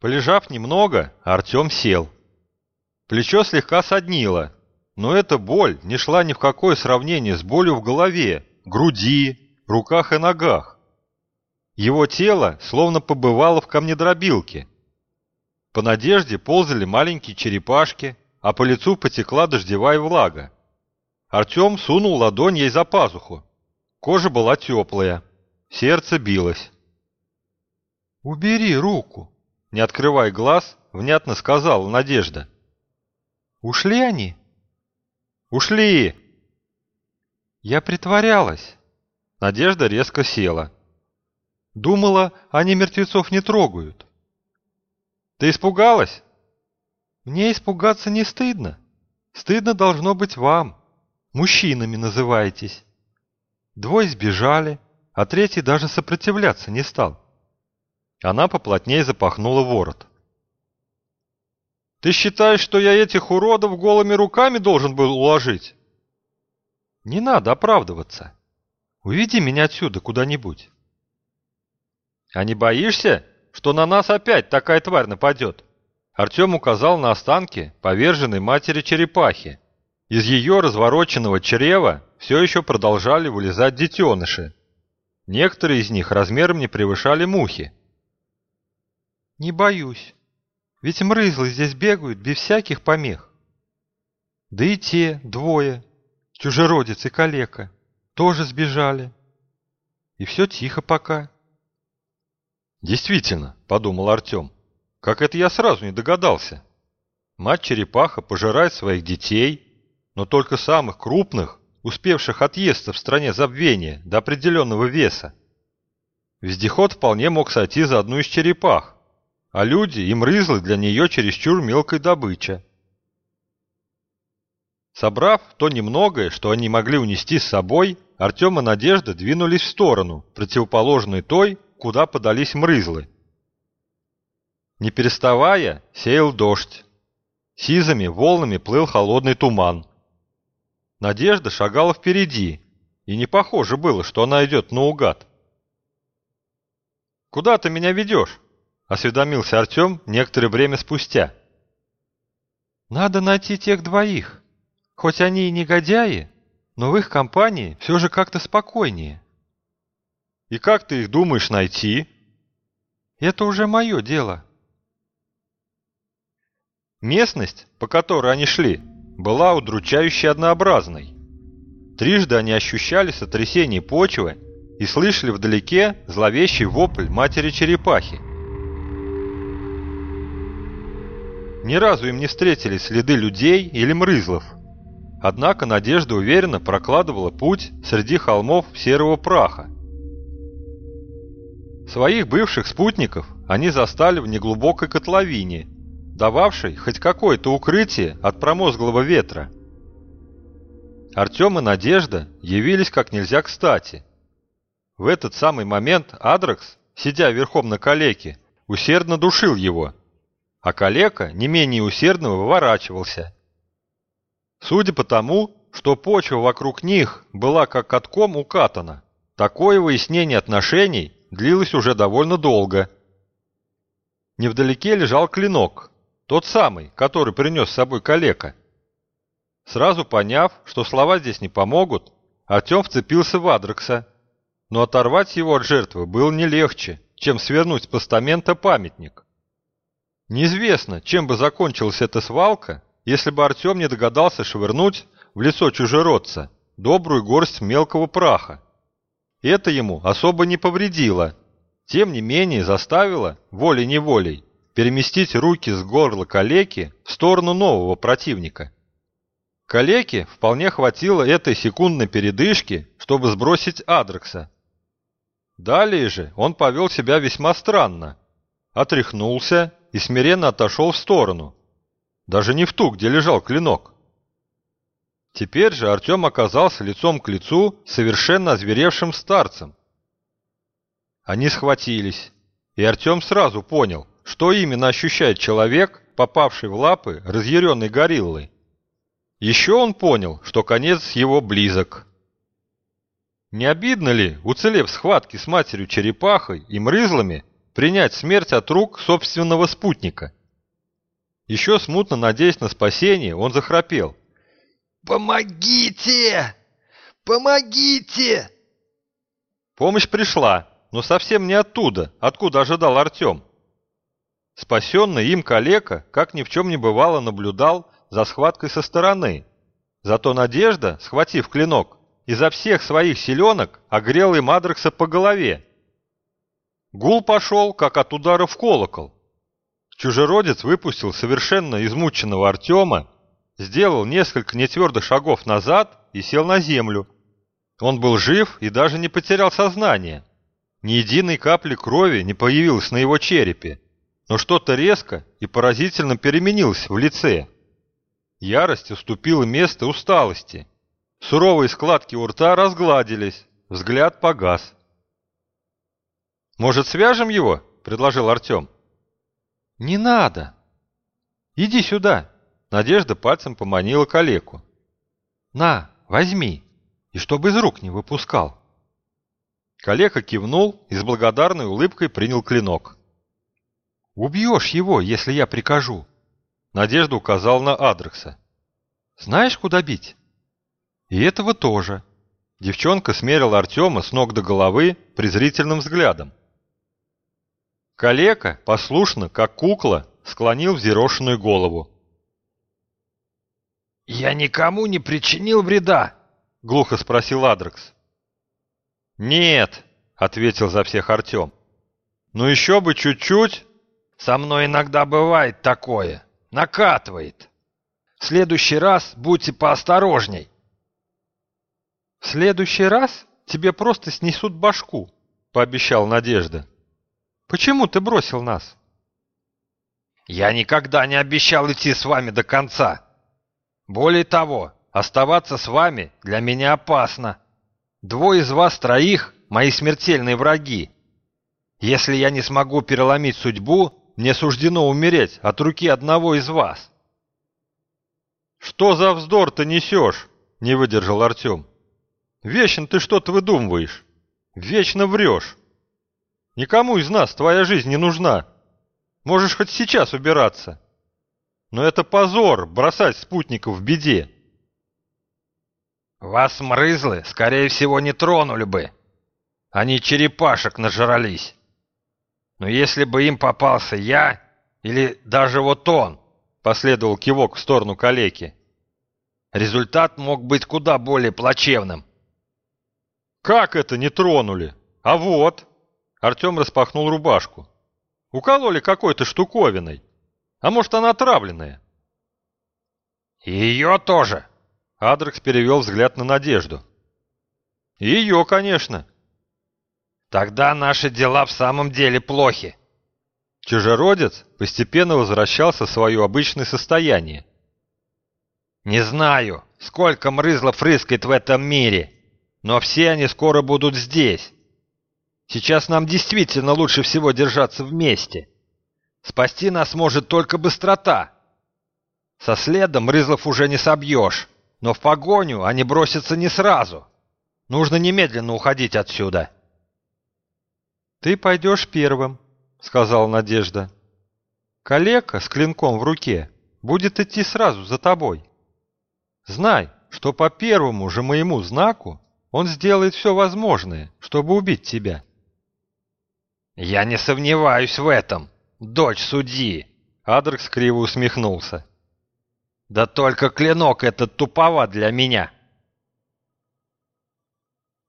Полежав немного, Артем сел. Плечо слегка соднило, но эта боль не шла ни в какое сравнение с болью в голове, груди, руках и ногах. Его тело словно побывало в камнедробилке. По надежде ползали маленькие черепашки, а по лицу потекла дождевая влага. Артем сунул ладонь ей за пазуху. Кожа была теплая, сердце билось. «Убери руку!» Не открывая глаз, внятно сказала Надежда. «Ушли они?» «Ушли!» «Я притворялась!» Надежда резко села. «Думала, они мертвецов не трогают». «Ты испугалась?» «Мне испугаться не стыдно. Стыдно должно быть вам. Мужчинами называетесь. Двое сбежали, а третий даже сопротивляться не стал. Она поплотнее запахнула ворот. «Ты считаешь, что я этих уродов голыми руками должен был уложить?» «Не надо оправдываться. Уведи меня отсюда куда-нибудь». «А не боишься, что на нас опять такая тварь нападет?» Артем указал на останки поверженной матери черепахи. Из ее развороченного чрева все еще продолжали вылезать детеныши. Некоторые из них размером не превышали мухи. Не боюсь. Ведь мрызлы здесь бегают без всяких помех. Да и те двое, чужеродец и калека, тоже сбежали. И все тихо пока. Действительно, подумал Артем, как это я сразу не догадался. Мать-черепаха пожирает своих детей, но только самых крупных, успевших отъесться в стране забвения до определенного веса. Вездеход вполне мог сойти за одну из черепах, а люди и мрызлы для нее чересчур мелкой добыча. Собрав то немногое, что они могли унести с собой, Артем и Надежда двинулись в сторону, противоположную той, куда подались мрызлы. Не переставая, сеял дождь. Сизыми волнами плыл холодный туман. Надежда шагала впереди, и не похоже было, что она идет наугад. «Куда ты меня ведешь?» Осведомился Артем некоторое время спустя. Надо найти тех двоих. Хоть они и негодяи, но в их компании все же как-то спокойнее. И как ты их думаешь найти? Это уже мое дело. Местность, по которой они шли, была удручающе однообразной. Трижды они ощущали сотрясение почвы и слышали вдалеке зловещий вопль матери черепахи. Ни разу им не встретились следы людей или мрызлов. Однако Надежда уверенно прокладывала путь среди холмов серого праха. Своих бывших спутников они застали в неглубокой котловине, дававшей хоть какое-то укрытие от промозглого ветра. Артем и Надежда явились как нельзя кстати. В этот самый момент Адракс, сидя верхом на калеке, усердно душил его – а калека не менее усердно выворачивался. Судя по тому, что почва вокруг них была как катком укатана, такое выяснение отношений длилось уже довольно долго. Невдалеке лежал клинок, тот самый, который принес с собой калека. Сразу поняв, что слова здесь не помогут, Артем вцепился в Адрекса, но оторвать его от жертвы было не легче, чем свернуть с постамента памятник. Неизвестно, чем бы закончилась эта свалка, если бы Артем не догадался швырнуть в лицо чужеродца добрую горсть мелкого праха. Это ему особо не повредило, тем не менее заставило, волей-неволей, переместить руки с горла калеки в сторону нового противника. Калеке вполне хватило этой секундной передышки, чтобы сбросить Адрекса. Далее же он повел себя весьма странно. Отряхнулся и смиренно отошел в сторону. Даже не в ту, где лежал клинок. Теперь же Артем оказался лицом к лицу совершенно озверевшим старцем. Они схватились, и Артем сразу понял, что именно ощущает человек, попавший в лапы разъяренной гориллы. Еще он понял, что конец его близок. Не обидно ли, уцелев в схватке с матерью черепахой и мрызлами, принять смерть от рук собственного спутника. Еще смутно надеясь на спасение, он захрапел. «Помогите! Помогите!» Помощь пришла, но совсем не оттуда, откуда ожидал Артем. Спасенный им калека, как ни в чем не бывало, наблюдал за схваткой со стороны. Зато Надежда, схватив клинок, изо всех своих селенок огрел им Адрекса по голове. Гул пошел, как от удара в колокол. Чужеродец выпустил совершенно измученного Артема, сделал несколько нетвердых шагов назад и сел на землю. Он был жив и даже не потерял сознание. Ни единой капли крови не появилось на его черепе, но что-то резко и поразительно переменилось в лице. Ярость уступила место усталости. Суровые складки у рта разгладились, взгляд погас. «Может, свяжем его?» – предложил Артем. «Не надо! Иди сюда!» Надежда пальцем поманила калеку. «На, возьми, и чтобы из рук не выпускал». Калека кивнул и с благодарной улыбкой принял клинок. «Убьешь его, если я прикажу!» Надежда указал на Адрекса. «Знаешь, куда бить?» «И этого тоже». Девчонка смерила Артема с ног до головы презрительным взглядом. Калека, послушно, как кукла, склонил взъерошенную голову. «Я никому не причинил вреда?» — глухо спросил Адрекс. «Нет», — ответил за всех Артем. «Ну еще бы чуть-чуть». «Со мной иногда бывает такое. Накатывает. В следующий раз будьте поосторожней». «В следующий раз тебе просто снесут башку», — пообещал Надежда. «Почему ты бросил нас?» «Я никогда не обещал идти с вами до конца. Более того, оставаться с вами для меня опасно. Двое из вас троих — мои смертельные враги. Если я не смогу переломить судьбу, мне суждено умереть от руки одного из вас». «Что за вздор ты несешь?» — не выдержал Артем. «Вечно ты что-то выдумываешь. Вечно врешь. Никому из нас твоя жизнь не нужна. Можешь хоть сейчас убираться. Но это позор бросать спутников в беде. Вас, мрызлы, скорее всего, не тронули бы. Они черепашек нажрались. Но если бы им попался я, или даже вот он, последовал кивок в сторону калеки, результат мог быть куда более плачевным. Как это не тронули? А вот... Артем распахнул рубашку. Укололи какой-то штуковиной. А может, она отравленная? ее тоже. Адрекс перевел взгляд на Надежду. Ее, конечно. Тогда наши дела в самом деле плохи. Чужеродец постепенно возвращался в свое обычное состояние. Не знаю, сколько мрызлов рыскает в этом мире, но все они скоро будут здесь. Сейчас нам действительно лучше всего держаться вместе. Спасти нас может только быстрота. Со следом рызлов уже не собьешь, но в погоню они бросятся не сразу. Нужно немедленно уходить отсюда. «Ты пойдешь первым», — сказала Надежда. «Калека с клинком в руке будет идти сразу за тобой. Знай, что по первому же моему знаку он сделает все возможное, чтобы убить тебя». «Я не сомневаюсь в этом, дочь судьи!» Адрекс криво усмехнулся. «Да только клинок этот туповат для меня!»